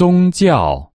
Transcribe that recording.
宗教。